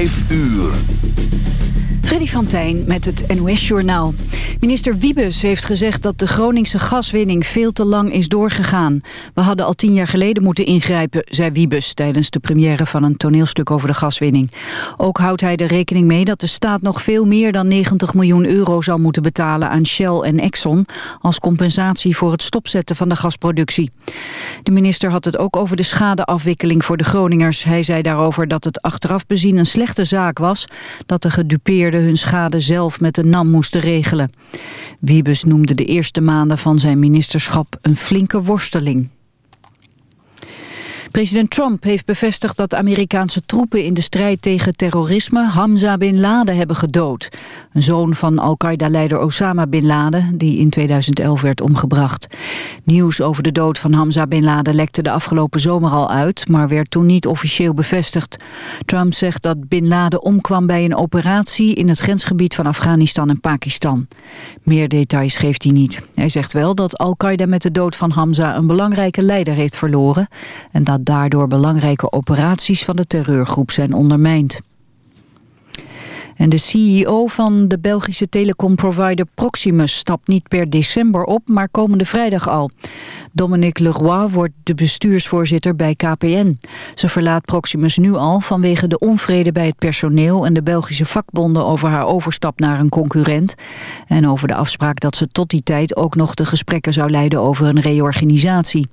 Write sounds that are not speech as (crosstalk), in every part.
5 uur. Freddy van Tijn met het NOS-journaal. Minister Wiebes heeft gezegd dat de Groningse gaswinning veel te lang is doorgegaan. We hadden al tien jaar geleden moeten ingrijpen, zei Wiebes... tijdens de première van een toneelstuk over de gaswinning. Ook houdt hij er rekening mee dat de staat nog veel meer dan 90 miljoen euro... zou moeten betalen aan Shell en Exxon... als compensatie voor het stopzetten van de gasproductie. De minister had het ook over de schadeafwikkeling voor de Groningers. Hij zei daarover dat het achteraf bezien een slechte zaak was... dat de hun schade zelf met de NAM moesten regelen. Wiebes noemde de eerste maanden van zijn ministerschap een flinke worsteling. President Trump heeft bevestigd dat Amerikaanse troepen in de strijd tegen terrorisme Hamza Bin Laden hebben gedood. Een zoon van Al-Qaeda-leider Osama Bin Laden, die in 2011 werd omgebracht. Nieuws over de dood van Hamza Bin Laden lekte de afgelopen zomer al uit, maar werd toen niet officieel bevestigd. Trump zegt dat Bin Laden omkwam bij een operatie in het grensgebied van Afghanistan en Pakistan. Meer details geeft hij niet. Hij zegt wel dat Al-Qaeda met de dood van Hamza een belangrijke leider heeft verloren en dat daardoor belangrijke operaties van de terreurgroep zijn ondermijnd. En de CEO van de Belgische telecomprovider Proximus stapt niet per december op, maar komende vrijdag al. Dominique Leroy wordt de bestuursvoorzitter bij KPN. Ze verlaat Proximus nu al vanwege de onvrede bij het personeel en de Belgische vakbonden over haar overstap naar een concurrent. En over de afspraak dat ze tot die tijd ook nog de gesprekken zou leiden over een reorganisatie.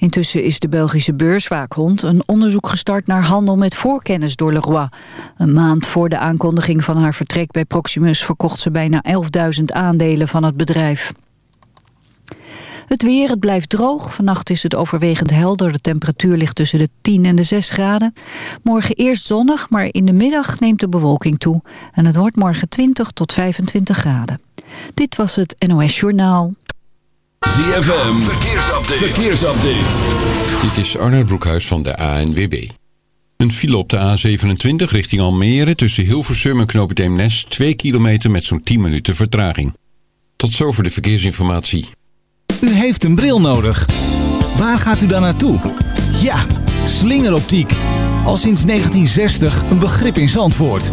Intussen is de Belgische beurswaakhond een onderzoek gestart naar handel met voorkennis door Leroy. Een maand voor de aankondiging van haar vertrek bij Proximus verkocht ze bijna 11.000 aandelen van het bedrijf. Het weer, het blijft droog. Vannacht is het overwegend helder. De temperatuur ligt tussen de 10 en de 6 graden. Morgen eerst zonnig, maar in de middag neemt de bewolking toe. En het wordt morgen 20 tot 25 graden. Dit was het NOS Journaal. ZFM, verkeersupdate. verkeersupdate. Dit is Arnold Broekhuis van de ANWB. Een file op de A27 richting Almere tussen Hilversum en Knoop Eemnes... 2 kilometer met zo'n 10 minuten vertraging. Tot zover de verkeersinformatie. U heeft een bril nodig. Waar gaat u dan naartoe? Ja, slingeroptiek. Al sinds 1960 een begrip in Zandvoort.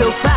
Was lang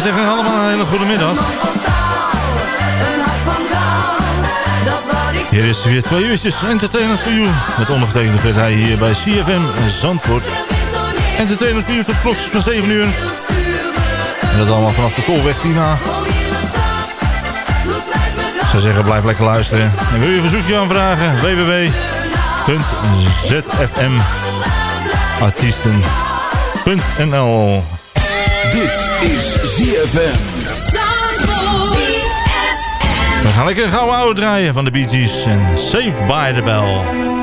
zou zeggen allemaal een hele goede middag. Hier is weer twee uurtjes Entertainment for You. Met ondergetekende werd hij hier bij CFM Zandvoort. Entertainment You tot klokjes van 7 uur. En dat allemaal vanaf de tolweg. Ik zou zeggen, blijf lekker luisteren. En wil je een verzoekje aanvragen? www.zfmartiesten.nl Dit is ZFM. We gaan lekker gouden oude draaien van de Bee Gees en Save by the Bell.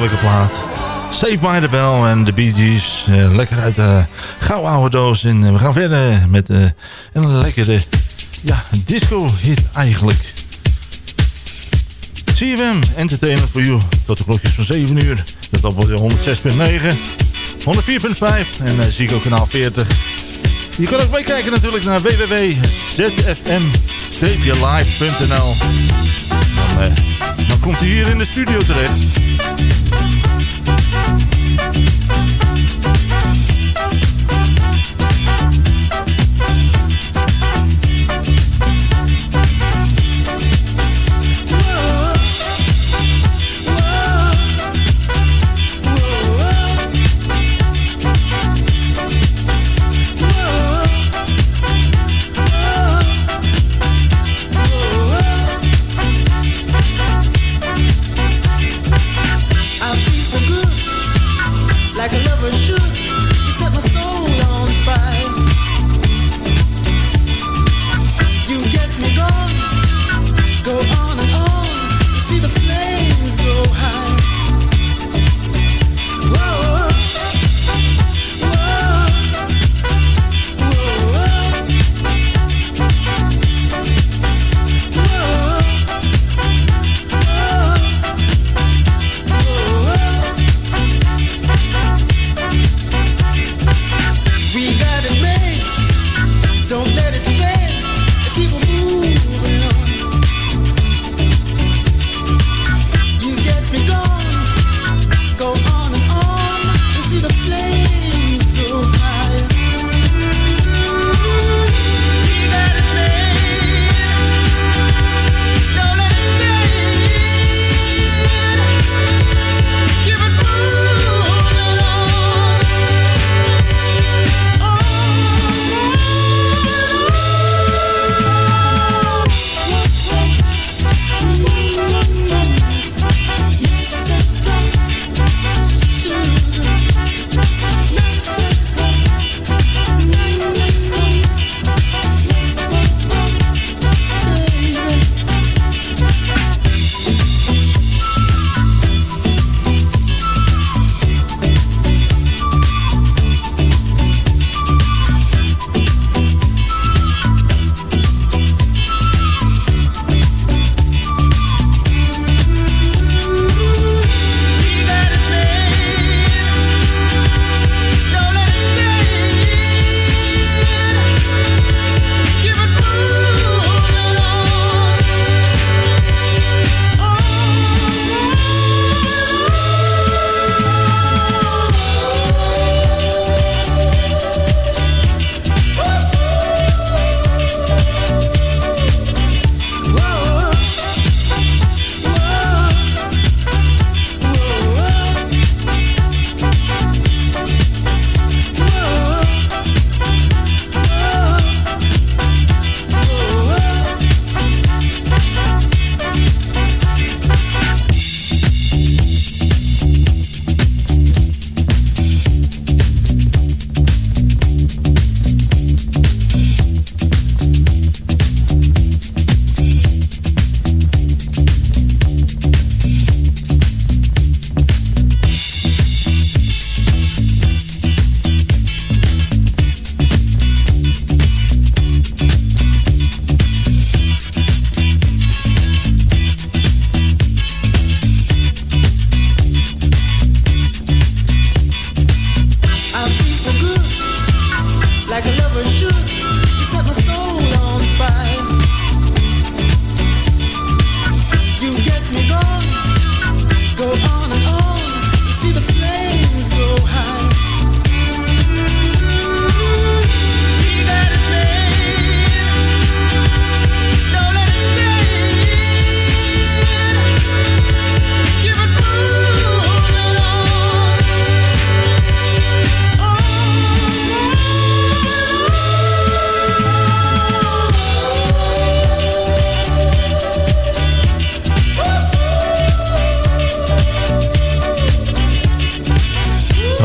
heerlijke plaat. Save by the Bell en de Bee Gees. Eh, lekker uit de gauw oude doos. En eh, we gaan verder met eh, een lekkere ja, disco-hit eigenlijk. CFM, Entertainment for You. Tot de klokjes van 7 uur. Dat op 106.9, 104.5 en uh, Zico kanaal 40. Je kan ook meekijken natuurlijk naar www.zfm.tvlive.nl dan, dan komt hij hier in de studio terecht.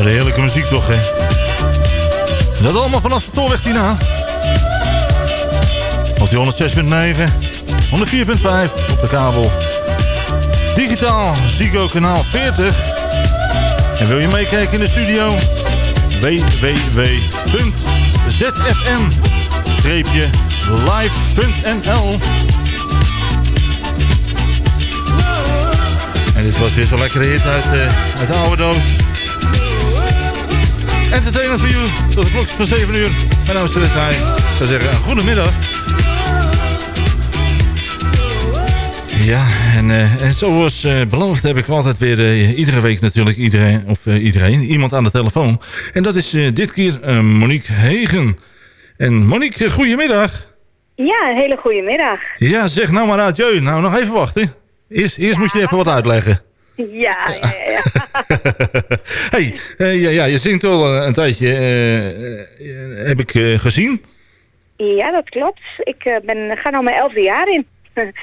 Wat heerlijke muziek toch, hè? Dat allemaal vanaf de tolweg hierna. Op die 106.9, 104.5 op de kabel. Digitaal, Zigo kanaal 40. En wil je meekijken in de studio? www.zfm-live.nl En dit was weer zo'n lekker hit uit, eh, uit de oude doos. Entertainment voor u Tot de klok van 7 uur. Mijn naam is Chris Nij. Ik zou zeggen, goedemiddag. Ja, en, uh, en zoals uh, beloofd heb ik altijd weer eh, iedere week natuurlijk iedereen, of, iedereen, iemand aan de telefoon. En dat is dit keer Monique Hegen. En Monique, goedemiddag. Ja, een hele goedemiddag. Ja, zeg nou maar adieu. Nou, nog even wachten. Eerst, eerst moet je even wat uitleggen. Ja, (laughs) ja, ja. hey, eh, ja, ja, je zingt al eh, een tijdje, eh, heb ik gezien. Ja, dat klopt. Ik ben, ga nou mijn elfde jaar in. (laughs)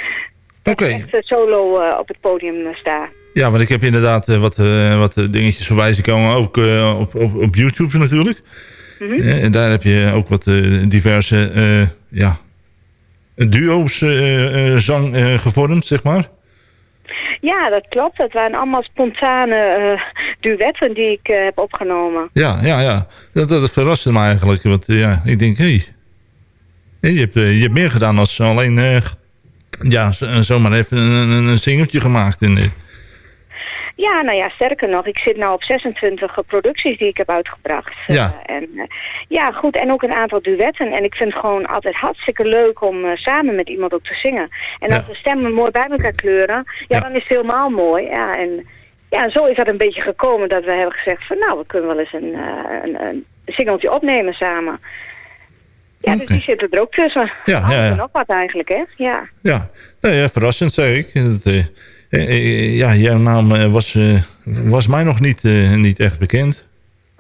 Oké. Echt eh, solo op het podium sta. Ja, want ik heb inderdaad wat, wat dingetjes voorbij zien komen, ook op, op, op YouTube natuurlijk. Eh, en daar heb je ook wat diverse ja, duo's zang gevormd, zeg maar. Ja, dat klopt. Dat waren allemaal spontane eh, duetten die ik eh, heb opgenomen. Ja, ja, ja. Dat, dat verraste me eigenlijk. Want eh, ja, ik denk, hé, hey, je, hebt, je hebt meer gedaan dan alleen ja, zomaar even een, een, een singeltje gemaakt. Ja, nou ja, sterker nog, ik zit nou op 26 producties die ik heb uitgebracht. Ja. Eh, en, eh, ja, goed, en ook een aantal duetten. En ik vind het gewoon altijd hartstikke leuk om eh, samen met iemand ook te zingen. En als de stemmen mooi bij elkaar kleuren, ja, dan is het helemaal mooi. Ja, en ja, zo is dat een beetje gekomen dat we hebben gezegd van nou, we kunnen wel eens een, een, een singeltje opnemen samen. Ja, dus die zitten er ook tussen. Ja, ja, ja. nog wat eigenlijk, hè? Ja. ja. Nou ja, verrassend zeg ik. Dat, ja, jouw naam eh, was, eh, was mij nog niet, eh, niet echt bekend.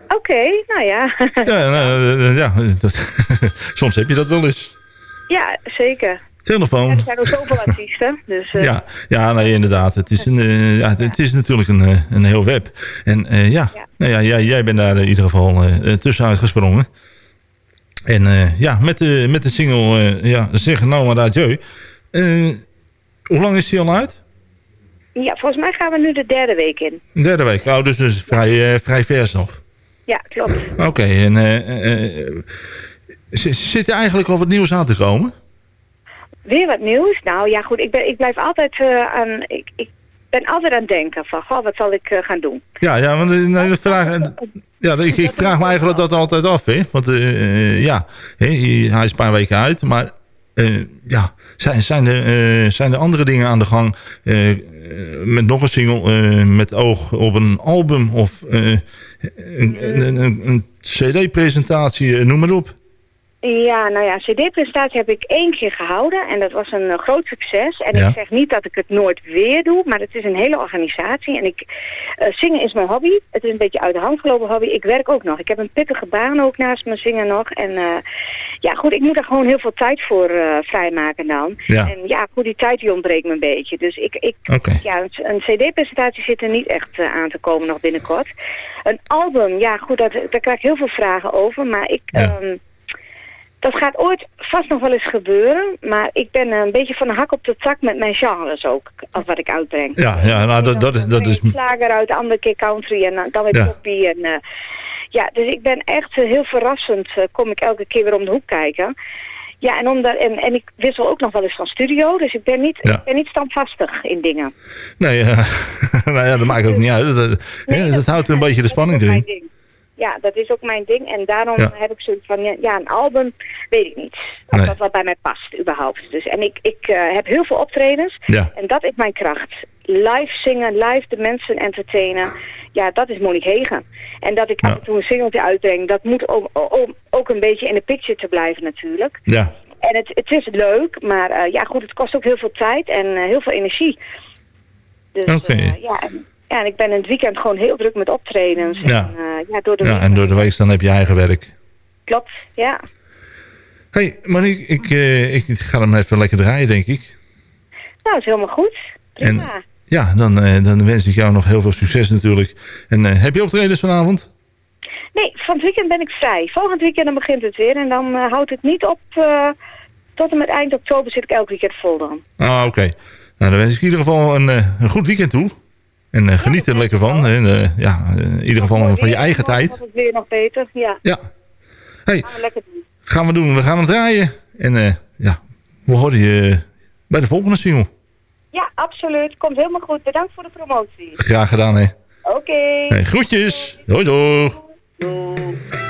Oké, nou ja. (laughs) Ja, nou, eh, ja dat, (laughs) soms heb je dat wel eens. ja, zeker. Telefoon. Ja, er zijn ook zoveel (laughs) artiesten. Dus, eh, Ja, ja nee, inderdaad. Het is, een, eh, ja, het is natuurlijk een, eh, een heel web. En eh, ja, Nou ja jij, jij bent daar in ieder geval eh, tussenuit gesprongen. En eh, ja, met de, met de single eh, ja, Zeg nou maar adieu. Eh, hoe lang is die al uit? Ja, volgens mij gaan we nu de derde week in. Een derde week. Oh, dus, dus vrij, eh, vrij vers nog. Ja, klopt. Oké, en eh, eh, zit er eigenlijk al wat nieuws aan te komen? Weer wat nieuws? Nou ja, goed, ik, ben, ik blijf altijd aan... Ik, ik ben altijd aan het denken van, goh, wat zal ik gaan doen? Ja, ja, want de vraag, ja, ik, ik vraag me eigenlijk dat altijd af. Hè? Want ja, hij is een paar weken uit. Maar eh, ja, zijn, zijn, er, eh, zijn er andere dingen aan de gang? eh, met nog een single met oog op een album of een, een, een, een cd-presentatie, noem maar op. Ja, nou ja, cd-presentatie heb ik één keer gehouden en dat was een eh, groot succes. En Ja. ik zeg niet dat ik het nooit weer doe, maar het is een hele organisatie. En ik, eh, zingen is mijn hobby. Het is een beetje uit de hand gelopen hobby. Ik werk ook nog. Ik heb een pittige baan ook naast mijn zingen nog. En eh, ja, goed, ik moet er gewoon heel veel tijd voor vrijmaken dan. Ja. En ja, goed, die tijd die ontbreekt me een beetje. Dus ik, ik ja, een, een cd-presentatie zit er niet echt aan te komen nog binnenkort. Een album, ja goed, dat, daar krijg ik heel veel vragen over. Maar ik, ehm, dat gaat ooit vast nog wel eens gebeuren. Maar ik ben een beetje van de hak op de tak met mijn genres ook, als wat ik uitbreng. Ja, ja nou, dat, dat, is, dat is... Slager uit, de andere keer country en dan- dan weer Ja. poppy. En, eh, ja, dus ik ben echt eh, heel verrassend, eh, kom ik elke keer weer om de hoek kijken. Ja, en, omdat, en, en ik wissel ook nog wel eens van studio, dus ik ben niet, Ja. ik ben niet standvastig in dingen. Nee, (laughs) nou ja, dat maakt ook niet uit. Dat, dat, hè, dat houdt een beetje de spanning erin. Ja, dat is ook mijn ding. En daarom Ja. heb ik zoiets van, ja, een album, weet ik niet. Of Nee. dat wat bij mij past, überhaupt. Dus, en ik, ik eh, heb heel veel optredens. Ja. En dat is mijn kracht. Live zingen, live de mensen entertainen. Ja, dat is Monique Hegen. En dat ik af en toe een singeltje uitbreng, dat moet om, om ook een beetje in de picture te blijven natuurlijk. Ja. En het, het is leuk, maar eh, ja goed, het kost ook heel veel tijd en eh, heel veel energie. Dus ja, en, ja, en ik ben in het weekend gewoon heel druk met optredens. Ja. En, eh, ja, door de ja, week- en door de week dan heb je eigen werk. Klopt, ja. hey, Monique, ik, eh, ik ga hem even lekker draaien, denk ik. Nou, is helemaal goed. En Prima. ja, dan, eh, dan wens ik jou nog heel veel succes natuurlijk. En heb je optredens vanavond? Nee, van het weekend ben ik vrij. Volgend weekend dan begint het weer. En dan houdt het niet op... tot en met eind oktober zit ik elk weekend vol dan. Ah, oké. Nou, dan wens ik in ieder geval een, een goed weekend toe. En eh, geniet er lekker van. En, eh, ja, eh, in ieder geval van je eigen tijd. het weer nog beter, ja. Ja. Hey, Gaan we lekker doen. gaan we doen. We gaan hem draaien. En ja, we horen je bij de volgende single. Ja, absoluut. Komt helemaal goed. Bedankt voor de promotie. Graag gedaan, hè. Oké. Hey, groetjes. Hoi, doeg. gepraat.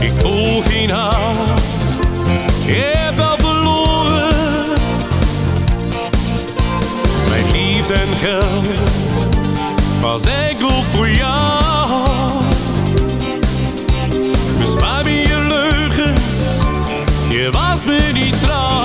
Ik voel geen haat. Ik heb al verloren. Mijn liefde en geld was enkel voor jou. Bespaar je leugens. Je was me niet trouw.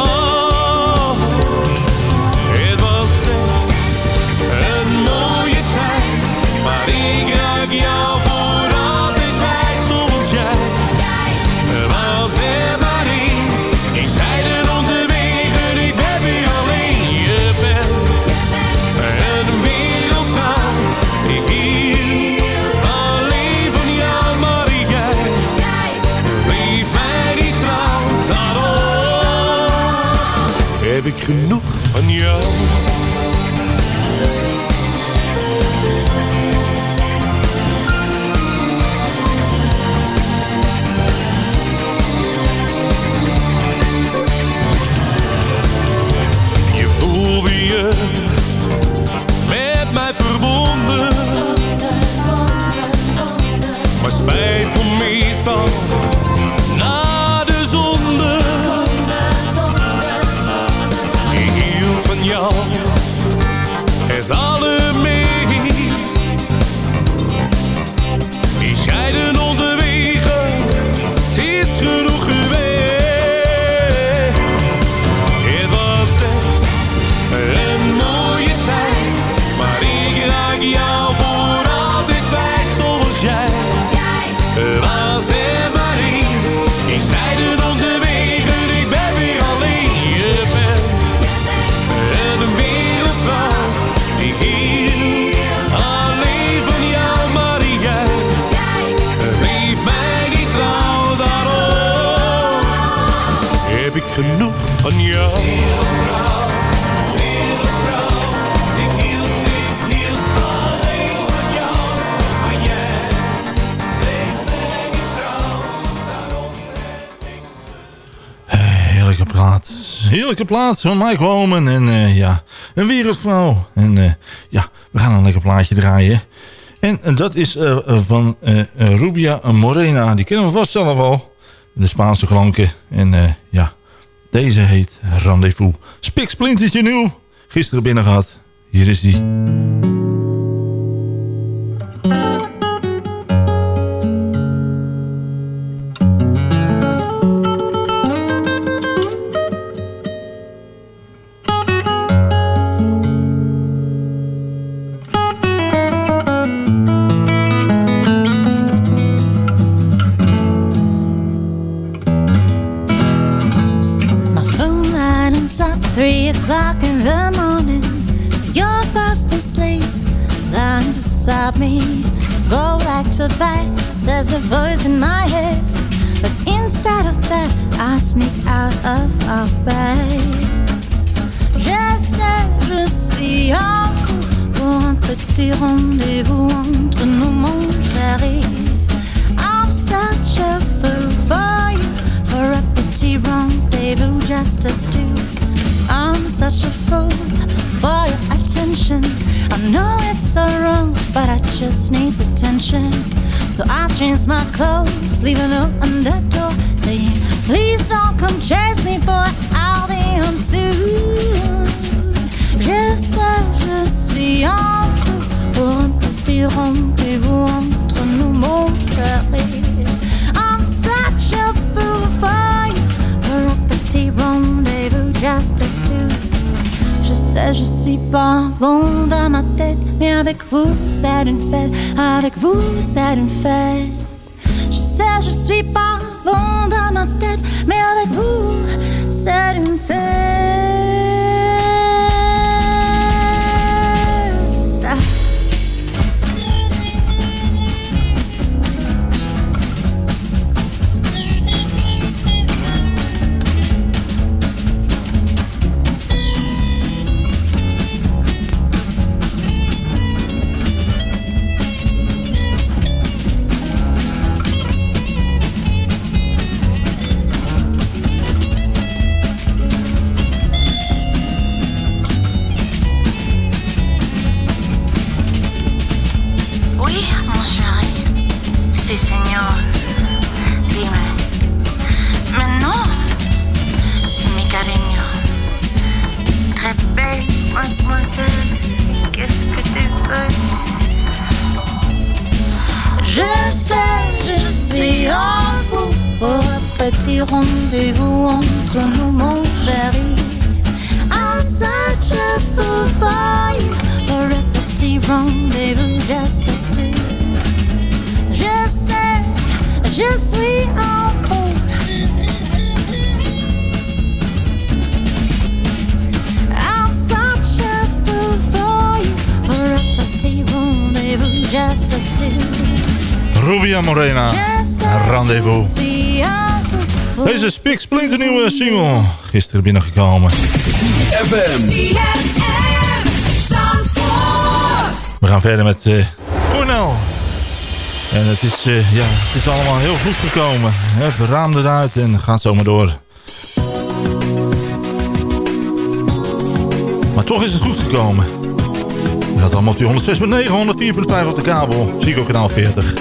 Heerlijke plaat van Mike Holman. En eh, ja, een wereldvrouw. En eh, ja, we gaan een lekker plaatje draaien. En eh, dat is van Rubia Morena. Die kennen we vast zelf al. De Spaanse klanken. En ja, deze heet Rendezvous. Spik Splintertje nieuw. Gisteren binnen gehad. Hier is die. Lying beside me. Go back to bed, says the voice in my head. But instead of that, I sneak out of our bed. Je sais, je suis en fou pour un petit rendez-vous entre nous, mon chéri. I'm such a fool for you, for a petit rendezvous just us two. I'm such a fool for your attention. I know it's so wrong, but I just need attention. So I change my clothes, leave a note on the door saying, Please don't come chase me, boy. I'll be home soon. Je sais, je suis en fou pour un petit rendez-vous entre nous, mon chéri. I'm such a fool for you, for a petit rendez-vous just us two. Je sais, je suis pas bon dans ma tête, mais avec vous, c'est une fête. Avec vous, c'est une fête. Je sais, je suis pas bon dans ma tête, mais avec vous, c'est une fête. Rubia Morena, Rendezvous. Deze is Pix Splinter nieuwe single. Gisteren binnengekomen. FM. We gaan verder met Cornel. En het is, eh, ja, het is allemaal heel goed gekomen. Hè? We raamden eruit en gaat zomaar door. Maar toch is het goed gekomen. Dat allemaal op die 106.9, 104.5 op de kabel. Zico kanaal 40.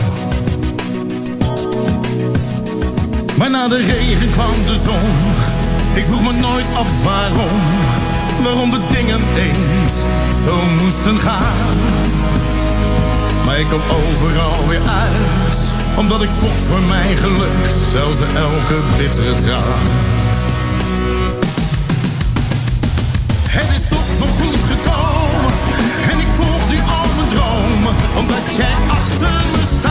Na de regen kwam de zon. Ik vroeg me nooit af waarom. Waarom de dingen eens zo moesten gaan. Maar ik kwam overal weer uit. Omdat ik vocht voor mijn geluk. Zelfs de elke bittere traan. Het is toch nog goed gekomen. En ik volg nu al mijn dromen. Omdat jij achter me staat.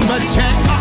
Dromen. Omdat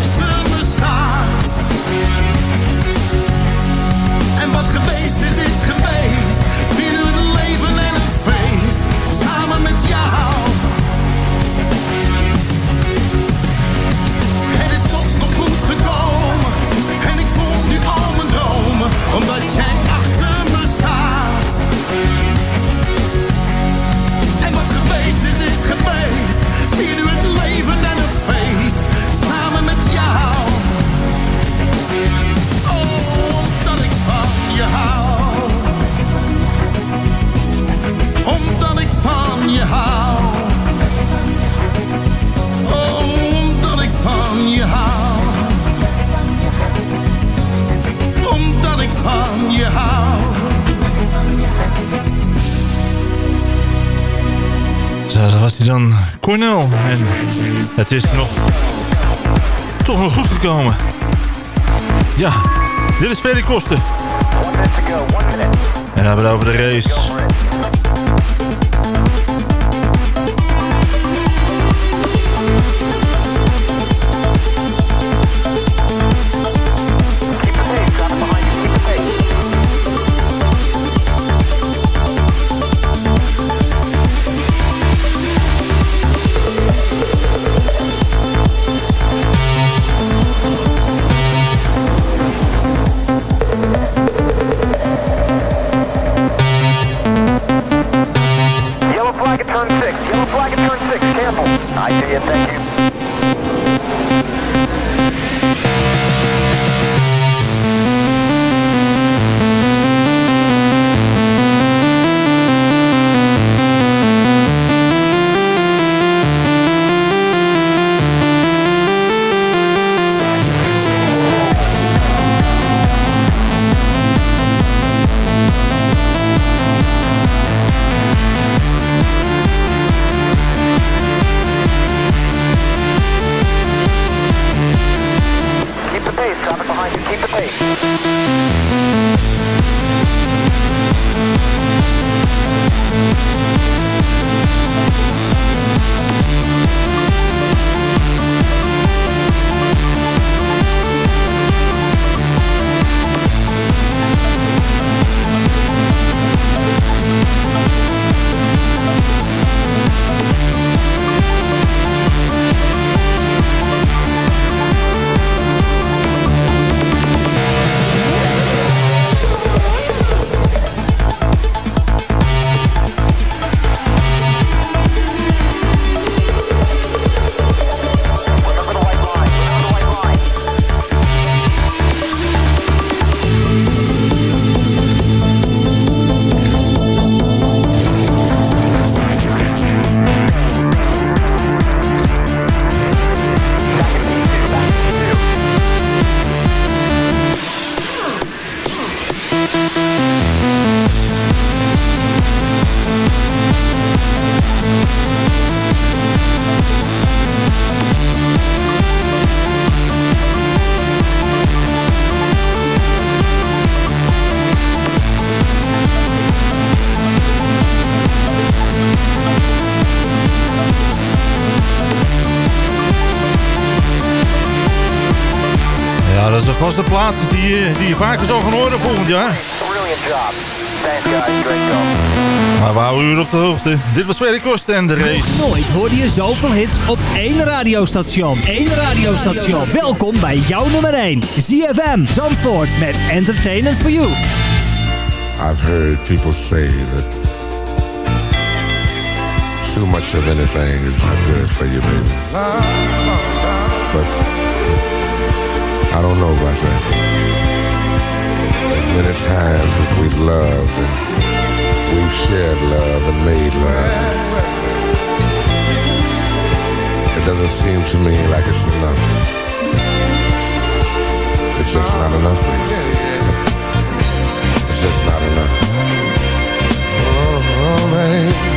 dan. Cornel. En het is nog... Toch nog goed gekomen. Ja, dit is Ferry Kosten. En dan hebben we het over de race. Plaat die, eh, die je vaker zou gaan horen volgend jaar. Maar we houden u op de hoogte. Dit was Ferry Kost en de race. Nog nooit hoorde je zoveel hits op één radiostation. Eén radiostation. Welkom bij jouw nummer 1. ZFM Zandvoort met Entertainment for You. I've heard people say that too much of anything is not good for you, baby. But I don't know about that. As many times as we've loved and we've shared love and made love, it doesn't seem to me like it's enough. It's just not enough, baby. (laughs) It's just not enough. Oh, oh baby.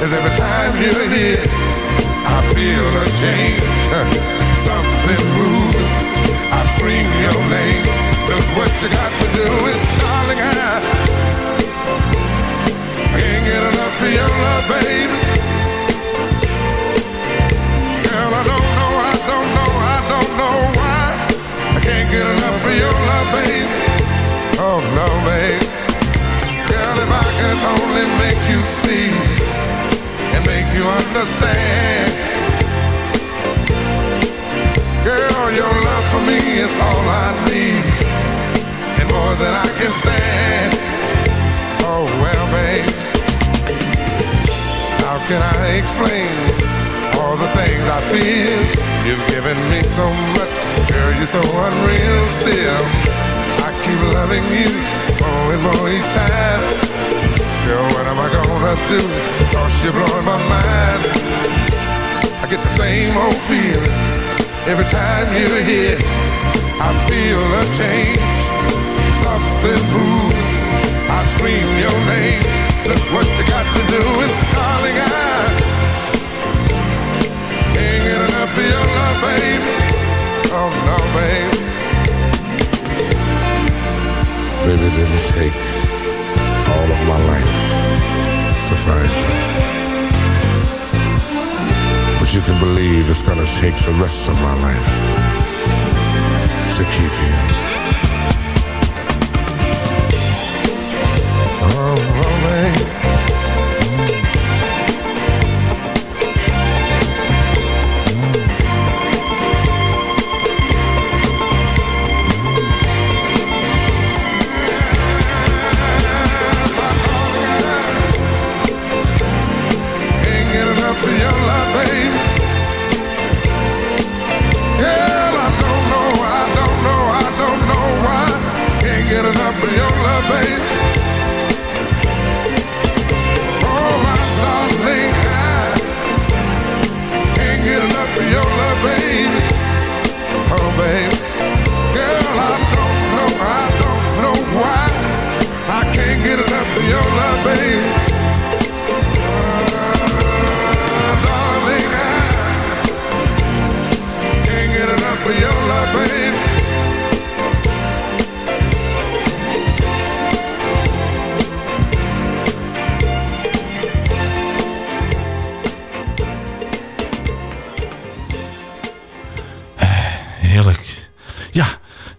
is every time you're here, I feel a change, (laughs) something moving. I scream your name. Look what you got to do is, darling, I, can't get enough of your love, baby. Girl, I don't know, I don't know, I don't know why. I can't get enough of your love, baby. Oh no, babe. Girl, if I could only make you see and make you understand. Girl, your love for me is all I need, and more than I can stand. Oh well, babe, how can I explain all the things I feel? You've given me so much, girl, you're so unreal. Still, I keep loving you more and more each time. Girl, what am I do? Cause you're blowing my mind. I get the same old feeling every time you're here. I feel a change, something moving. I scream your name. Look what you got to do, and darling, I can't get enough of your love, baby. Oh no, baby. Baby, didn't take all of my life to find you. But you can believe it's gonna take the rest of my life to keep you. Ja,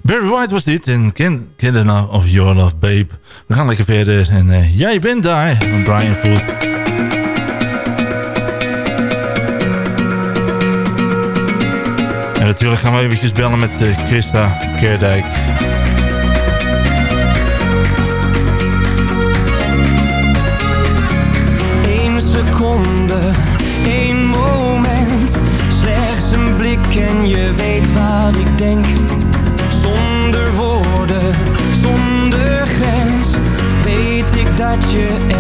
Barry White was dit. En Ken, of Your Love, Babe. We gaan lekker verder. En eh, jij bent daar. Brian Foot. En natuurlijk gaan we eventjes bellen met eh, Christa Kerdijk. Ik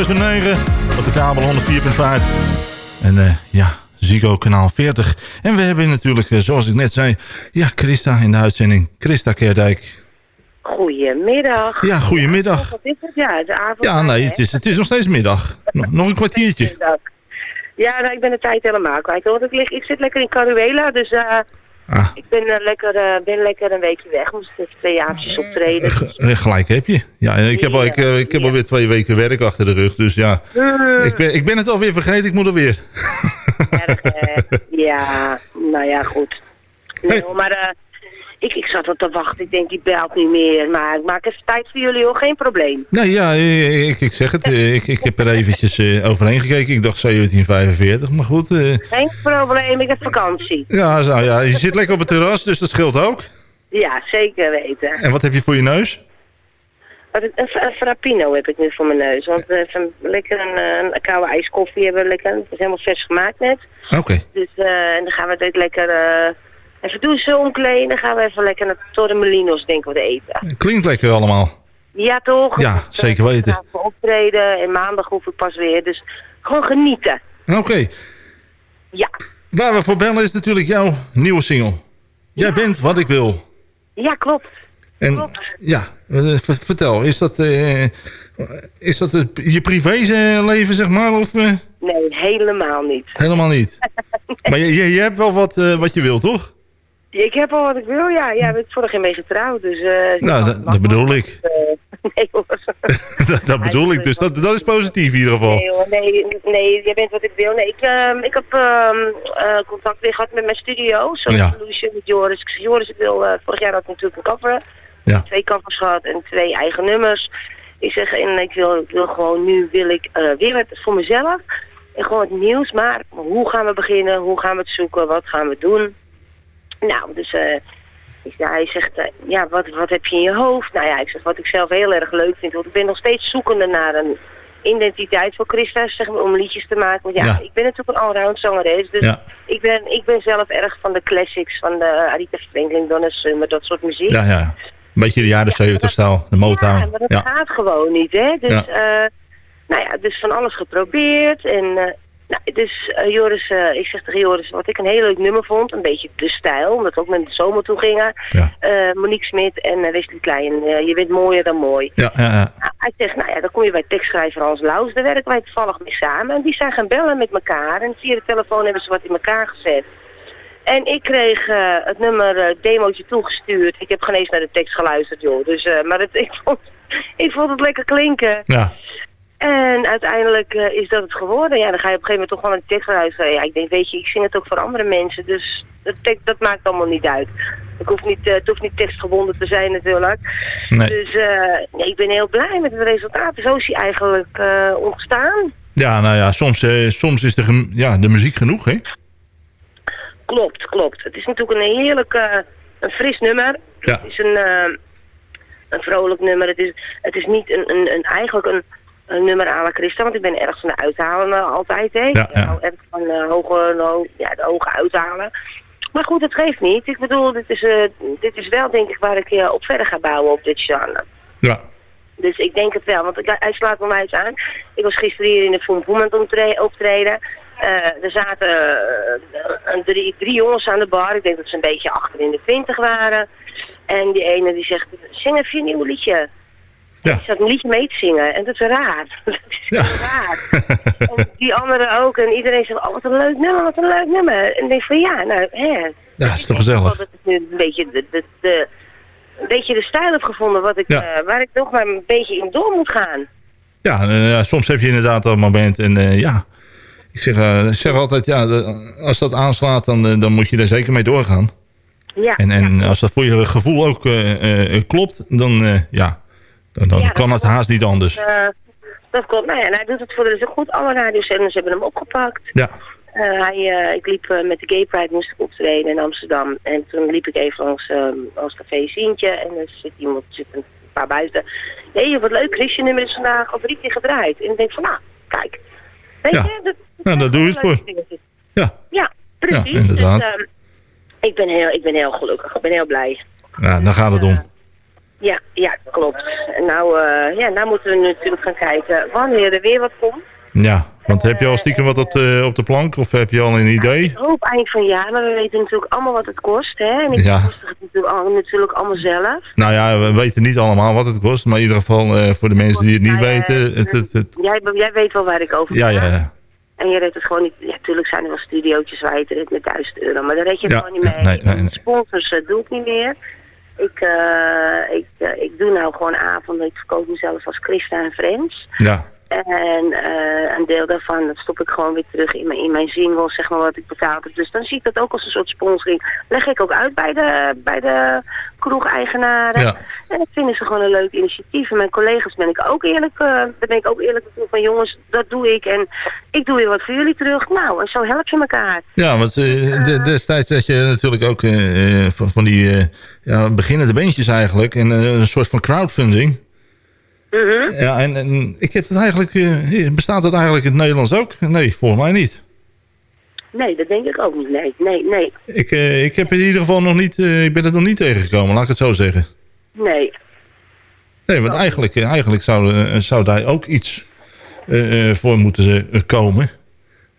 Met 106.9 op de kabel 104.5. En eh, ja, Zico kanaal 40. En we hebben natuurlijk, eh, zoals ik net zei, ja, Christa in de uitzending. Christa Keerdijk. Goedemiddag. Ja, goedemiddag. Wat is het? Ja, de avond. Ja, nee, het is, het is nog steeds middag. Nog, een kwartiertje. (laughs) Ja, nou, ik ben de tijd helemaal kwijt. Want ik, lig, ik zit lekker in Caruela, dus eh, Ah. ik ben, eh, lekker, eh, ben lekker een weekje weg. Moest even twee jaartjes optreden. G- eh, gelijk heb je. Ja, en ik heb, al, ik, ik heb alweer twee weken werk achter de rug. Dus ja, Mm. ik ben, ik ben het alweer vergeten. Ik moet alweer. Ja, nou ja, goed. Nee, hoor, maar ik, ik zat op te wachten. Ik denk, die belt niet meer. Maar ik maak even tijd voor jullie, hoor. Geen probleem. Nee, ja, ik, ik zeg het. eh, Ik, ik heb er eventjes eh, overheen gekeken. Ik dacht 1745, maar goed. eh, Geen probleem, ik heb vakantie. ja, zo, ja, je zit lekker op het terras, dus dat scheelt ook. Ja, zeker weten. En wat heb je voor je neus? Wat Een, een, frappino heb ik nu voor mijn neus. Want eh, even lekker een, een koude ijskoffie hebben we lekker. Het is helemaal vers gemaakt net. Oké. Dus eh, en dan gaan we dit lekker even douchen, omkleden. Dan gaan we even lekker naar Torremolinos, denken we, te eten. Klinkt lekker allemaal. Ja, toch? Ja, zeker weten. Vanavond optreden en maandag hoef ik pas weer. Dus gewoon genieten. Oké. Ja. Waar we voor bellen is natuurlijk jouw nieuwe single. Jij bent wat ik wil. Ja, klopt. En ja, eh, vertel, is dat, eh, is dat het, je privéleven, zeg maar? Of eh, Nee, helemaal niet. helemaal niet? (laughs) Maar je, je, je hebt wel wat, eh, wat je wil, toch? Ik heb al wat ik wil, ja. Ja, ik ben vorig jaar mee getrouwd, dus... eh, Nou, dat, dat bedoel ik. eh, (laughs) nee hoor. (laughs) dat, dat bedoel ik, dus dat, dat is positief in ieder geval. Nee hoor, nee, nee, jij bent wat ik wil. Nee, ik, ehm, ik heb ehm, eh, contact weer gehad met mijn studio. Zo Ja. Solution met Joris. Ik zei, Joris, ik wil, vorig jaar had ik natuurlijk een cover. Ja. Twee covers gehad en twee eigen nummers. Ik zeg, en ik wil, ik wil gewoon, nu wil ik weer wat voor mezelf. En gewoon het nieuws, maar hoe gaan we beginnen? Hoe gaan we het zoeken? Wat gaan we doen? Nou, dus eh, ja, hij zegt, eh, ja, wat, wat heb je in je hoofd? Nou ja, ik zeg, wat ik zelf heel erg leuk vind, want ik ben nog steeds zoekende naar een identiteit voor Christa, zeg maar, om liedjes te maken. Want ja, Ja. ik ben natuurlijk een allround zangeres, dus Ja. ik, ben, ik ben zelf erg van de classics, van de Arita Franklin, Donna Summer, dat soort muziek. Ja, ja. Een beetje de jaren 70 stijl, de Ja, Motown. maar dat Ja, gaat gewoon niet, hè. Dus, Ja. eh, nou ja, dus van alles geprobeerd. En, nou, dus Joris, eh, ik zeg tegen Joris, wat ik een heel leuk nummer vond, een beetje de stijl, omdat we ook met de zomer toe gingen. Eh, Monique Smit en Wesley Klein, je bent mooier dan mooi. ja, ja. ja. Nou, hij zegt, nou ja, dan kom je bij tekstschrijver Hans Laus, daar werken wij toevallig mee samen. En die zijn gaan bellen met elkaar en via de telefoon hebben ze wat in elkaar gezet. En ik kreeg het nummer demootje toegestuurd. Ik heb geen eens naar de tekst geluisterd, joh. Dus, maar het, (laughs) ik, vond, ik vond het lekker klinken. ja. En uiteindelijk eh, is dat het geworden. Ja, dan ga je op een gegeven moment toch wel naar de tekst luisteren. Ja, ik denk, weet je, ik zing het ook voor andere mensen. Dus dat, dat maakt allemaal niet uit. Ik hoef niet, eh, het hoeft niet tekstgebonden te zijn natuurlijk. Nee. Dus nee, ik ben heel blij met het resultaat. Zo is hij eigenlijk ontstaan. Ja, nou ja, soms, soms is de, ja, de muziek genoeg, hè? Klopt, klopt. Het is natuurlijk een heerlijk, een fris nummer. Ja. Het is een, een vrolijk nummer. Het is, het is niet een, een, een eigenlijk een, een nummer à la Christa, want ik ben erg van de uithalen eh, altijd. Hè. Ja, hou erg van eh, hoge, ho- ja, de hoge uithalen. Maar goed, het geeft niet. Ik bedoel, dit is, eh, dit is wel denk ik waar ik op verder ga bouwen op dit genre. Ja. Dus ik denk het wel, want ik, hij slaat me mij eens aan. Ik was gisteren hier in de Voem aan het optreden. Er zaten een drie, drie jongens aan de bar. Ik denk dat ze een beetje achter in de twintig waren. En die ene die zegt, zing even je nieuwe liedje. Ja. Ik zat een liedje mee te zingen en dat is raar. (laughs) dat is heel raar. en die anderen ook. En iedereen zegt, oh wat een leuk nummer, wat een leuk nummer. En ik denk van ja, nou hè. Ja, is toch gezellig. Dat ik nu een beetje de, de, de, een beetje de stijl heb gevonden wat ik, Ja. eh, waar ik nog maar een beetje in door moet gaan. Ja, eh, ja, soms heb je inderdaad dat moment. En eh, ja, ik zeg, ik zeg altijd, ja, de- als dat aanslaat, dan, dan moet je er zeker mee doorgaan. Ja, En, en als dat voor je gevoel ook klopt, dan, eh, ja, dan, dan kan het haast niet anders. Eh, dat klopt. Nou ja, en hij doet het voor de ook goed. Alle radiozenders hebben hem opgepakt. Ja. Eh, hij, eh, ik liep met de Gay Pride, moest ik optreden in Amsterdam. En toen liep ik even langs, eh, langs café Sientje. En er zit iemand, zit een paar buiten. Nee, wat leuk, Christian nummer is vandaag al drie keer gedraaid. En ik denk van, nou, kijk. Weet Ja. je, dat, Nou, daar doe je het voor. Ja. Ja, precies. Ja. Dus, ehm, ik, ben heel, ik ben heel gelukkig. Ik ben heel blij. Ja, daar gaat het om. Ja, ja, klopt. Nou, eh, ja, nou moeten we natuurlijk gaan kijken wanneer er weer wat komt. Ja, want heb je al stiekem wat op de, op de plank? Of heb je al een idee? Ik hoop eind van jaar, maar we weten natuurlijk allemaal wat het kost. Hè? En ik Ja. kost het natuurlijk, al- natuurlijk allemaal zelf. Nou ja, we weten niet allemaal wat het kost. Maar in ieder geval eh, voor de mensen die het niet weten. Het, het, het, Jij, jij weet wel waar ik over ja, praat. ja, ja. En je redt het gewoon niet. Ja, natuurlijk zijn er wel studiootjes waar je het redt met 1000 euro. Maar daar red je Ja, gewoon niet mee. nee, nee, nee. Sponsors eh, doe ik niet meer. Ik, eh, ik, eh, ik doe nou gewoon avonden. Ik verkoop mezelf als Christa en Friends. Ja, En eh, een deel daarvan dat stop ik gewoon weer terug in mijn, in mijn zeg maar, wat ik betaald heb. Dus dan zie ik dat ook als een soort sponsoring. Leg ik ook uit bij de, bij de kroegeigenaren. Ja. En dat vinden ze gewoon een leuk initiatief. En mijn collega's ben ik ook eerlijk, daar ben ik ook eerlijk toe van jongens, dat doe ik. En ik doe weer wat voor jullie terug. Nou, en zo help je elkaar. ja want eh, de- destijds had je natuurlijk ook van, van die ja, beginnende beentjes eigenlijk. En een soort van crowdfunding. Mhm. Ja, en, en ik heb het eigenlijk... eh, bestaat dat eigenlijk in het Nederlands ook? Nee, volgens mij niet. Nee, dat denk ik ook niet. Nee, nee, nee, Ik, eh, ik heb in ieder geval nog niet... eh, ik ben het nog niet tegengekomen, laat ik het zo zeggen. nee. Nee, want eigenlijk, eh, eigenlijk zou, eh, zou daar ook iets eh, eh, voor moeten eh, komen.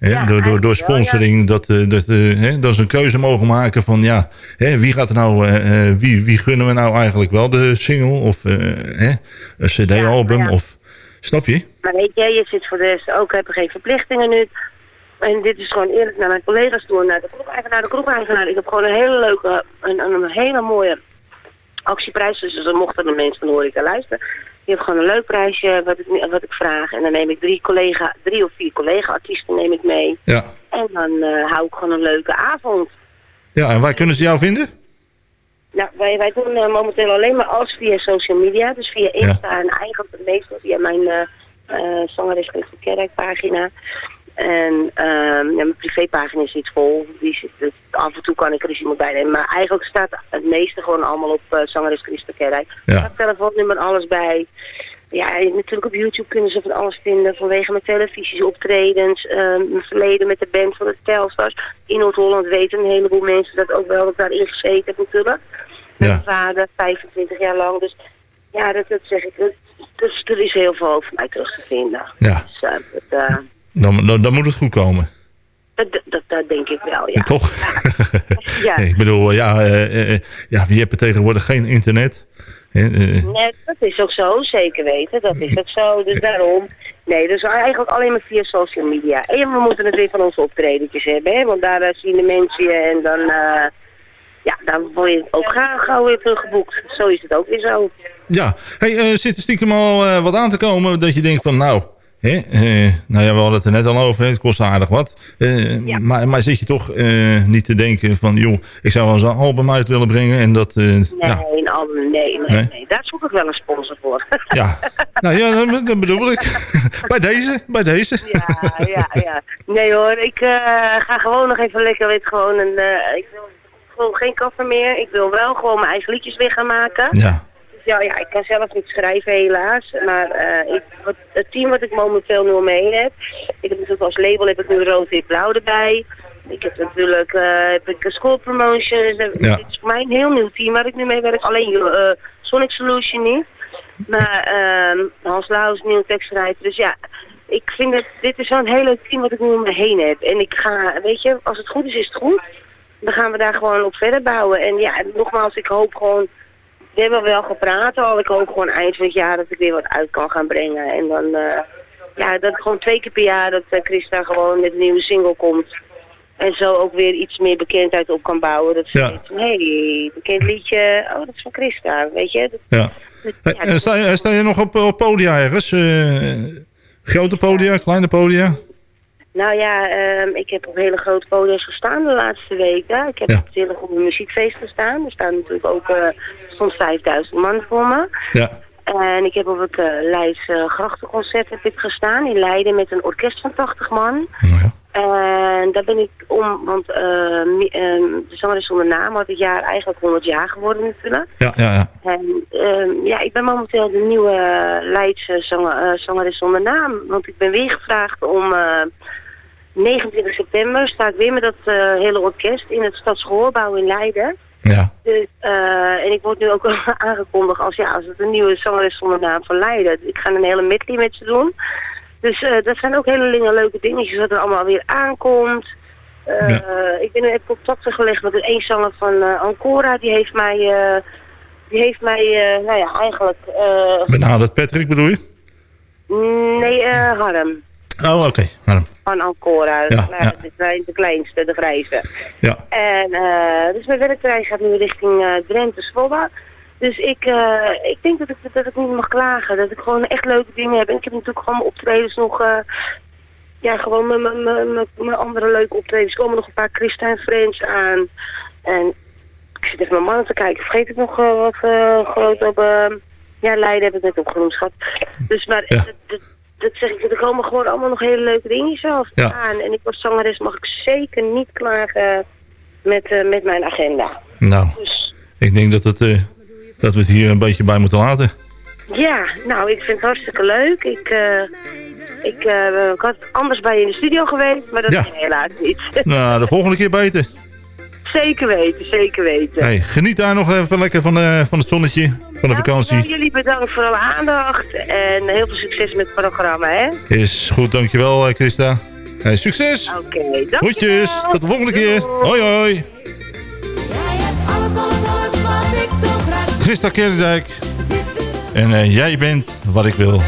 Hè, door, door, door sponsoring, dat, eh, dat, eh, hè, dat ze een keuze mogen maken van ja, hè, wie gaat er nou, eh, wie, wie gunnen we nou eigenlijk wel de single of eh, hè, een cd-album of, snap je? Maar weet je, je zit voor de rest ook, heb er geen verplichtingen nu. En dit is gewoon eerlijk naar mijn collega's toe, naar de kroegeigenaar, de kroegeigenaar. Ik heb gewoon een hele leuke, een, een hele mooie actieprijs. Dus dan mochten de mensen van de horeca luisteren. Je hebt gewoon een leuk prijsje wat ik, wat ik vraag. En dan neem ik drie, collega, drie of vier collega-artiesten neem ik mee. Ja. En dan eh, hou ik gewoon een leuke avond. Ja, en waar kunnen ze jou vinden? Nou, wij, wij doen eh, momenteel alleen maar alles via social media. Dus via Insta en eigenlijk meeste via mijn uh, zangeres Kerk pagina. En ehm ja, mijn privépagina is iets vol. Die dus af en toe kan ik er eens iemand bij nemen. Maar eigenlijk staat het meeste gewoon allemaal op uh, zangeres Christel Kerk. Ja. Er telefoonnummer, alles bij. Ja, natuurlijk op YouTube kunnen ze van alles vinden. Vanwege mijn televisies, optredens, ehm, mijn verleden met de band van de Telstars. In Noord-Holland weten een heleboel mensen dat ook wel dat ik daarin gezeten heb natuurlijk. Mijn vader, 25 jaar lang. Dus ja, dat, dat zeg ik. Dat, dus er is heel veel over mij terug te vinden. Ja. Dus, eh, dat, eh, Dan, dan, dan moet het goed komen. dat, dat, denk ik wel, ja. Toch? Ja. (laughs) Nee, ik bedoel, ja, eh, ja, wie er tegenwoordig geen internet? Nee, dat is ook zo, zeker weten. Dat is ook zo, dus daarom. Nee, dus eigenlijk alleen maar via social media. En we moeten het weer van onze optredentjes hebben, hè. Want daar zien de mensen je en dan... ja, dan word je ook gauw, gauw weer teruggeboekt. Zo is het ook weer zo. ja, hey, zit er stiekem al wat aan te komen dat je denkt van, nou... Hè, eh, nou ja, we hadden het er net al over, het kost aardig wat. Eh, maar, maar zit je toch eh, niet te denken van, joh, ik zou wel eens een album uit willen brengen en dat... Nee, een nee, nee, Nee? nee, Daar zoek ik wel een sponsor voor. (laughs) ja, nou ja, dat, dat bedoel ik. (laughs) bij deze, bij deze. ja, ja, ja. Nee hoor, ik ga gewoon nog even lekker met gewoon een... ik wil gewoon geen kaffe meer. Ik wil wel gewoon mijn eigen liedjes weer gaan maken. Ja. Ja, ja, ik kan zelf niet schrijven helaas. Maar eh, ik, wat, het team wat ik momenteel nu omheen heb. Ik heb natuurlijk als label heb ik nu rood, wit, blauw erbij. Ik heb natuurlijk eh, heb ik een school promotions. Ja. Dit is voor mij een heel nieuw team waar ik nu mee werk. Alleen eh, Sonic Solution niet. Maar ehm Hans Lauw is nieuw tekstschrijver. Dus ja, ik vind dat dit is zo'n heel leuk team wat ik nu om me heen heb. En ik ga, weet je, als het goed is, is het goed. Dan gaan we daar gewoon op verder bouwen. En ja, nogmaals, ik hoop gewoon... We hebben wel gepraat al. Ik hoop gewoon eind van het jaar dat ik weer wat uit kan gaan brengen. En dan, eh, ja, dat gewoon twee keer per jaar dat eh, Christa gewoon met een nieuwe single komt. En zo ook weer iets meer bekendheid op kan bouwen. Dat ze Ja. hé, hey, bekend liedje. Oh, dat is van Christa, weet je. Dat- Ja. Eh, sta, je, sta je nog op, op podia ergens? Eh, grote podia, kleine podia? Nou ja, ehm, ik heb op hele grote podiums gestaan de laatste weken. Ik heb op een muziekfeest gestaan. Er staan natuurlijk ook, eh, er stond 5000 man voor me. Ja. En ik heb op het uh, Leids uh, Grachtenconcert heb ik gestaan in Leiden met een orkest van 80 man. En daar ben ik om, want uh, de zanger zonder naam had dit jaar eigenlijk 100 jaar geworden natuurlijk. Ja, ja, ja. En uh, ja, ik ben momenteel de nieuwe Leidse zanger, uh, zangeres zonder naam. Want ik ben weer gevraagd om uh, 29 september sta ik weer met dat uh, hele orkest in het Stadsgehoorbouw in Leiden. Ja. Dus, uh, en ik word nu ook (laughs) aangekondigd als, ja, als het een nieuwe zangeres zonder naam van Leiden. Ik ga een hele medley met ze doen. Dus uh, dat zijn ook hele leuke dingetjes wat er allemaal weer aankomt. Ja. Ik ben even contacten gelegd met een zanger van Ancora. Die heeft mij, die heeft mij nou ja, eigenlijk... Benaderd Patrick bedoel je? Nee, Harm. Oh, oké. Okay. Van Ancora. Ja, ja. De, de, kleinste, de grijze. Ja. En dus mijn werkterrein gaat nu richting Drenthe, Zwolle. Dus ik, uh, ik denk dat ik, dat ik niet mag klagen. Dat ik gewoon echt leuke dingen heb. En ik heb natuurlijk gewoon mijn optredens nog... Uh, ja, gewoon mijn andere leuke optredens. Er komen nog een paar Christijn Friends aan. En ik zit even mijn mannen te kijken. Vergeet ik nog uh, wat groot op... ja, Leiden heb ik net opgenoemd, schat. Dus maar... Ja. Dat, zeg ik, er komen gewoon allemaal nog hele leuke dingen zelf ja. aan. En ik als zangeres mag ik zeker niet klagen met, met mijn agenda. Nou, dus, ik denk dat het dat we het hier een beetje bij moeten laten. Ja, nou, ik vind het hartstikke leuk. Ik, uh, ik, ik had anders bij je in de studio geweest, maar dat ja. is helaas niet. (laughs) nou, de volgende keer beter. Zeker weten, zeker weten. Hey, geniet daar nog even lekker van, van het zonnetje, van de vakantie. Nou, jullie bedankt voor alle aandacht en heel veel succes met het programma, hè? Is goed, dankjewel Christa. Hey, succes! Oké, okay, Groetjes, tot de volgende keer. Hoi hoi. Alles, alles, alles wat ik zo graag Christa Kerdijk. En uh, jij bent wat ik wil.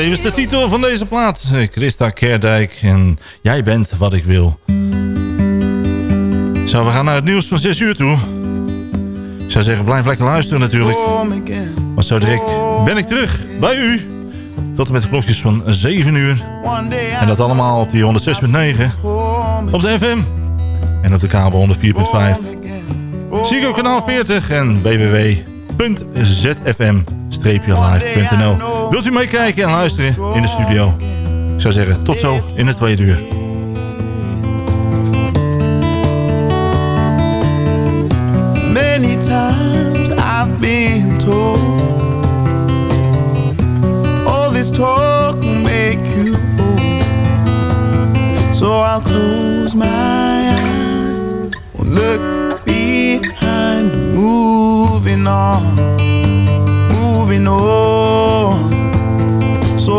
Tevens de titel van deze plaat. Christa Kerdijk en Jij bent wat ik wil. Zo, we gaan naar het nieuws van 6 uur toe. Ik zou zeggen, blijf lekker luisteren natuurlijk. Want zo direct ben ik terug bij u. Tot en met de klokjes van 7 uur. En dat allemaal op die 106.9. Op de FM. En op de kabel 104.5. Ziggo kanaal 40 en www.zfm-live.nl Wilt u meekijken en luisteren in de studio? Ik zou zeggen, tot zo in het tweede uur. Many times I've been told all this talk will make you old. So I'll close my eyes, look behind, moving on, moving on.